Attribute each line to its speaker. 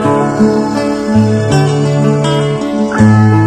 Speaker 1: 啊。